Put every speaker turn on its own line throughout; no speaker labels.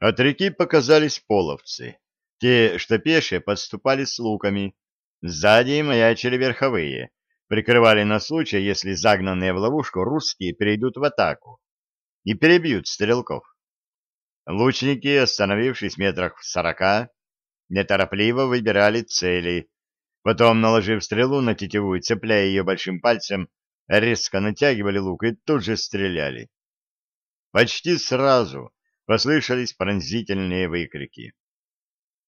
От реки показались половцы. Те, что пешие, подступали с луками. Сзади маячили верховые. Прикрывали на случай, если загнанные в ловушку русские перейдут в атаку и перебьют стрелков. Лучники, остановившись метрах в сорока, неторопливо выбирали цели. Потом, наложив стрелу на тетиву и цепляя ее большим пальцем, резко натягивали лук и тут же стреляли. Почти сразу послышались пронзительные выкрики.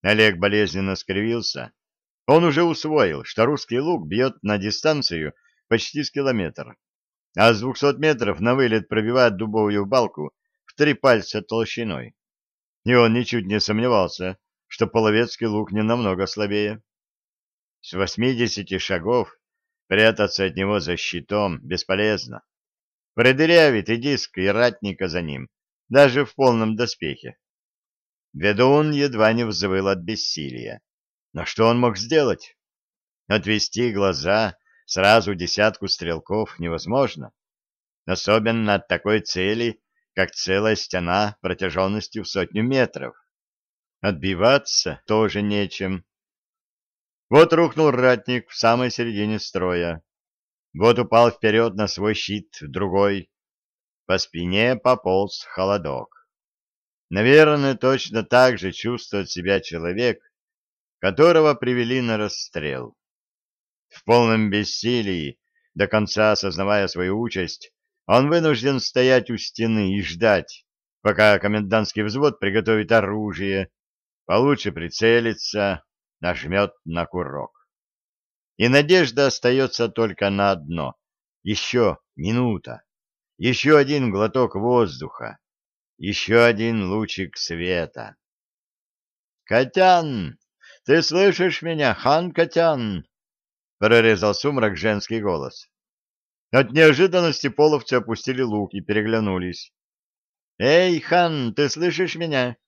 Олег болезненно скривился. Он уже усвоил, что русский лук бьет на дистанцию почти с километр, а с двухсот метров на вылет пробивает дубовую балку в три пальца толщиной. И он ничуть не сомневался, что половецкий лук не намного слабее. С восьмидесяти шагов прятаться от него за щитом бесполезно. Продырявит и диск, и ратника за ним, даже в полном доспехе. Ведун едва не взвыл от бессилия. Но что он мог сделать? Отвести глаза сразу десятку стрелков невозможно. Особенно от такой цели, как целая стена протяженностью в сотню метров. Отбиваться тоже нечем. Вот рухнул ратник в самой середине строя. Вот упал вперед на свой щит другой. По спине пополз холодок. Наверное, точно так же чувствует себя человек, которого привели на расстрел. В полном бессилии, до конца осознавая свою участь, он вынужден стоять у стены и ждать, пока комендантский взвод приготовит оружие, получше прицелится, нажмет на курок. И надежда остается только на одно. Еще минута, еще один глоток воздуха, еще один лучик света. «Котян, ты слышишь меня, хан Котян?» — прорезал сумрак женский голос. От неожиданности половцы опустили лук и переглянулись. «Эй, хан, ты слышишь меня?»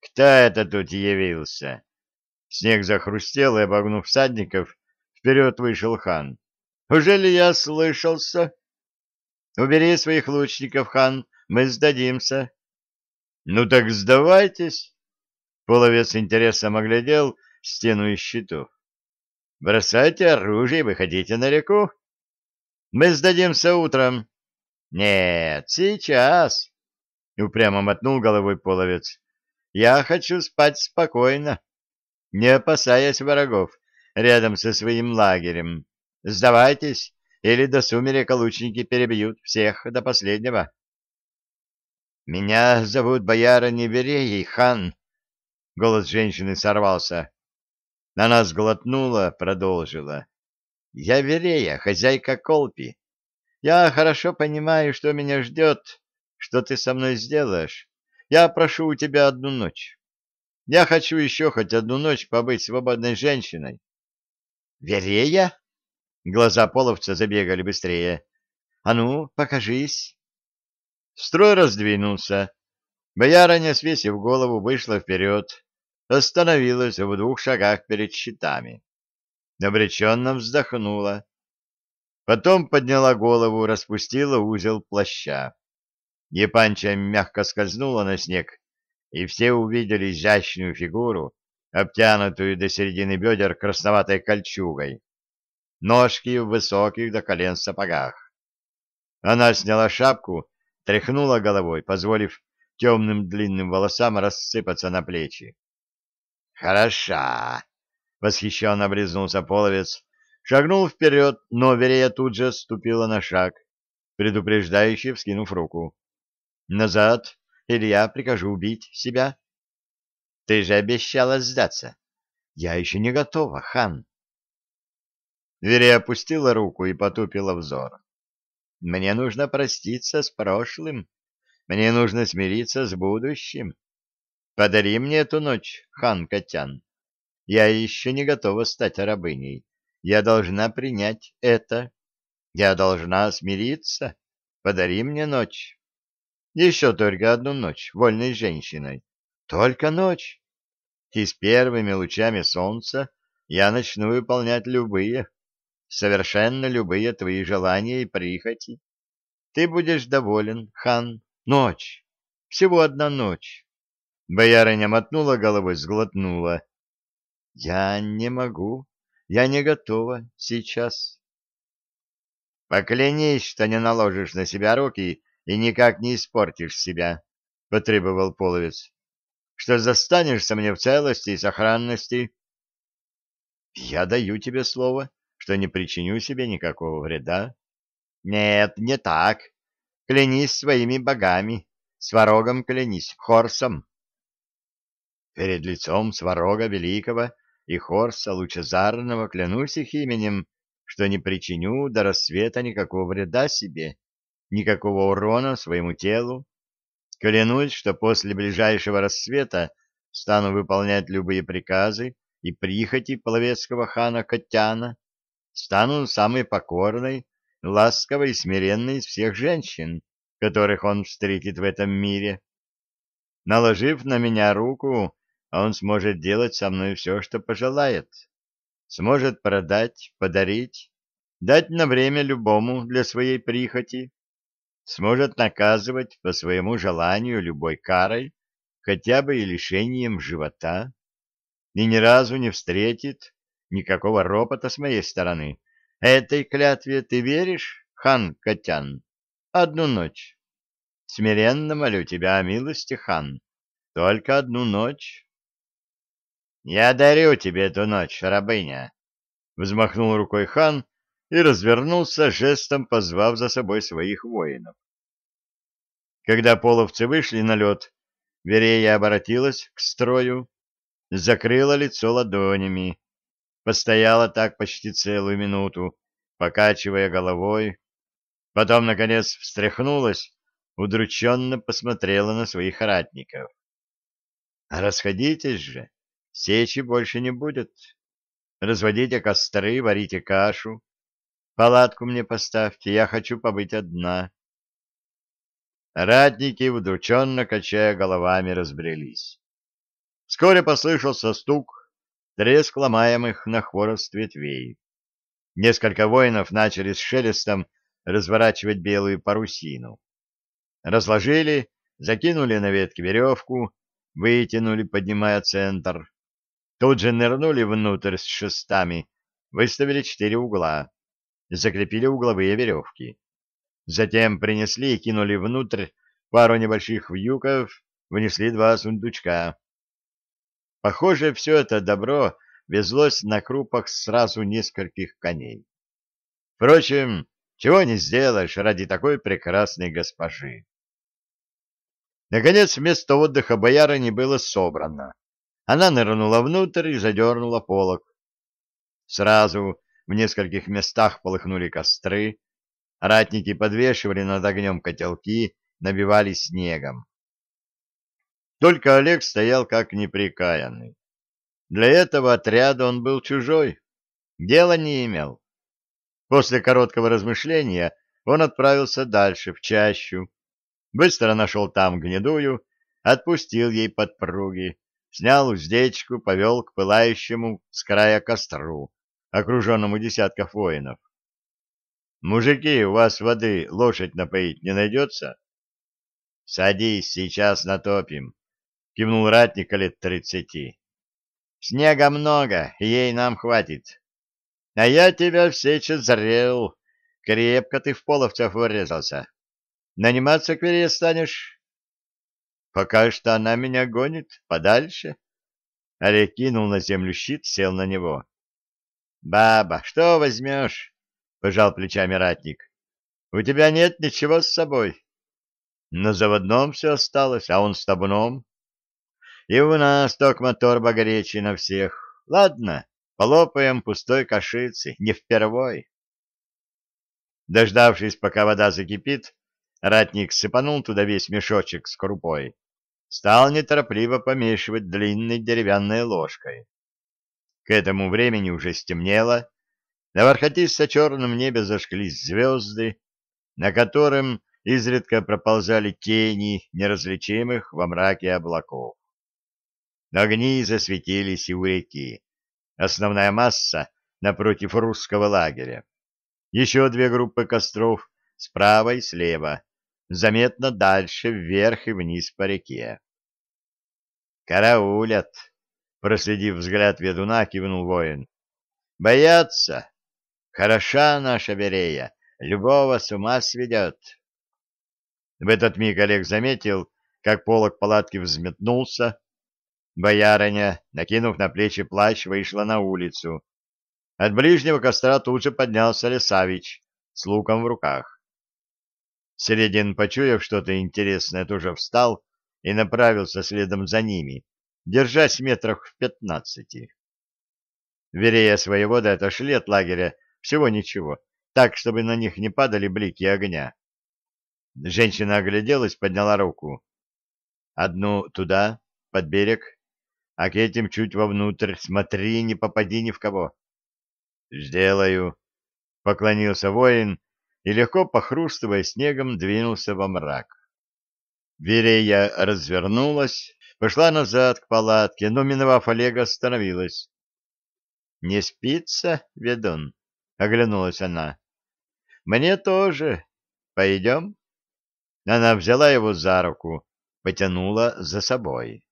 «Кто это тут явился?» Снег захрустел, и, обогнув всадников, вперед вышел хан. «Уже ли я слышался?» «Убери своих лучников, хан, мы сдадимся». «Ну так сдавайтесь!» Половец интересом оглядел стену из щитов. «Бросайте оружие и выходите на реку». Мы сдадимся утром. Нет, сейчас. Упрямо мотнул головой половец. Я хочу спать спокойно, не опасаясь врагов рядом со своим лагерем. Сдавайтесь, или до сумерека лучники перебьют всех до последнего. Меня зовут бояра Невереей, хан. Голос женщины сорвался. Она сглотнула, продолжила. Я Верея, хозяйка Колпи. Я хорошо понимаю, что меня ждет, что ты со мной сделаешь. Я прошу у тебя одну ночь. Я хочу еще хоть одну ночь побыть свободной женщиной. Верея? Глаза половца забегали быстрее. А ну, покажись. Строй раздвинулся. Боярыня, свесив голову, вышла вперед, остановилась в двух шагах перед щитами обреченно вздохнула. Потом подняла голову, распустила узел плаща. Епанча мягко скользнула на снег, и все увидели изящную фигуру, обтянутую до середины бедер красноватой кольчугой, ножки в высоких до колен сапогах. Она сняла шапку, тряхнула головой, позволив темным длинным волосам рассыпаться на плечи. «Хороша!» — восхищенно облизнулся половец, шагнул вперед, но Верея тут же ступила на шаг, предупреждающе вскинув руку. «Назад, или я прикажу убить себя». «Ты же обещала сдаться». «Я еще не готова, хан». Верея опустила руку и потупила взор. «Мне нужно проститься с прошлым. Мне нужно смириться с будущим. Подари мне эту ночь, хан Котян». Я еще не готова стать рабыней. Я должна принять это. Я должна смириться. Подари мне ночь. Еще только одну ночь вольной женщиной. Только ночь. И с первыми лучами солнца я начну выполнять любые, совершенно любые твои желания и прихоти. Ты будешь доволен, хан. Ночь. Всего одна ночь. Боярыня мотнула головой, сглотнула. Я не могу, я не готова сейчас. Поклянись, что не наложишь на себя руки и никак не испортишь себя, — потребовал половец. — Что застанешься мне в целости и сохранности. — Я даю тебе слово, что не причиню себе никакого вреда. — Нет, не так. Клянись своими богами. Сварогом клянись, Хорсом. Перед лицом Сварога Великого и Хорса Лучезарного клянусь их именем, что не причиню до рассвета никакого вреда себе, никакого урона своему телу. Клянусь, что после ближайшего рассвета стану выполнять любые приказы и прихоти половецкого хана Котяна, стану самой покорной, ласковой и смиренной из всех женщин, которых он встретит в этом мире. Наложив на меня руку, он сможет делать со мной все, что пожелает. Сможет продать, подарить, дать на время любому для своей прихоти, сможет наказывать по своему желанию любой карой, хотя бы и лишением живота, и ни разу не встретит никакого ропота с моей стороны. Этой клятве ты веришь, хан Котян? Одну ночь. Смиренно молю тебя о милости, хан. Только одну ночь. «Я дарю тебе эту ночь, рабыня!» Взмахнул рукой хан и развернулся, жестом позвав за собой своих воинов. Когда половцы вышли на лед, Верея обратилась к строю, закрыла лицо ладонями, постояла так почти целую минуту, покачивая головой, потом, наконец, встряхнулась, удрученно посмотрела на своих ратников. «Расходитесь же!» Сечи больше не будет. Разводите костры, варите кашу. Палатку мне поставьте, я хочу побыть одна. Ратники, удрученно качая головами, разбрелись. Вскоре послышался стук, треск ломаемых на хворост ветвей. Несколько воинов начали с шелестом разворачивать белую парусину. Разложили, закинули на ветки веревку, вытянули, поднимая центр. Тут же нырнули внутрь с шестами, выставили четыре угла, закрепили угловые веревки. Затем принесли и кинули внутрь пару небольших вьюков, внесли два сундучка. Похоже, все это добро везлось на крупах сразу нескольких коней. Впрочем, чего не сделаешь ради такой прекрасной госпожи. Наконец, место отдыха боярыни было собрано. Она нырнула внутрь и задернула полог. Сразу в нескольких местах полыхнули костры, ратники подвешивали над огнем котелки, набивали снегом. Только Олег стоял как неприкаянный. Для этого отряда он был чужой, дела не имел. После короткого размышления он отправился дальше, в чащу, быстро нашел там гнедую, отпустил ей подпруги, снял уздечку, повел к пылающему с края костру, окруженному десятков воинов. «Мужики, у вас воды лошадь напоить не найдется?» «Садись, сейчас натопим», — кивнул ратник лет тридцати. «Снега много, ей нам хватит. А я тебя все зрел, крепко ты в половцев вырезался. Наниматься к вере станешь?» Пока что она меня гонит подальше. Олег кинул на землю щит, сел на него. — Баба, что возьмешь? — пожал плечами ратник. — У тебя нет ничего с собой. На заводном все осталось, а он с табуном. И у нас токма торба горечи на всех. Ладно, полопаем пустой кашицы, не впервой. Дождавшись, пока вода закипит, ратник сыпанул туда весь мешочек с крупой стал неторопливо помешивать длинной деревянной ложкой. К этому времени уже стемнело, на бархатисто-черном небе зажглись звезды, на котором изредка проползали тени неразличимых во мраке облаков. Огни засветились и у реки. Основная масса напротив русского лагеря. Еще две группы костров справа и слева, заметно дальше вверх и вниз по реке. «Караулят!» — проследив взгляд ведуна, кивнул воин. «Боятся! Хороша наша Берея, любого с ума сведет!» В этот миг Олег заметил, как полог палатки взметнулся. Боярыня, накинув на плечи плащ, вышла на улицу. От ближнего костра тут же поднялся Лесавич с луком в руках. Середин, почуяв что-то интересное, тоже встал и направился следом за ними, держась метрах в пятнадцати. Верея своего воеводы отошли от лагеря всего ничего, так, чтобы на них не падали блики огня. Женщина огляделась, подняла руку. Одну туда, под берег, а к этим чуть вовнутрь. Смотри, не попади ни в кого. — Сделаю, — поклонился воин и, легко похрустывая снегом, двинулся во мрак. Верея развернулась, пошла назад к палатке, но, миновав Олега, остановилась. — Не спится, ведун? — оглянулась она. — Мне тоже. Пойдем? Она взяла его за руку, потянула за собой.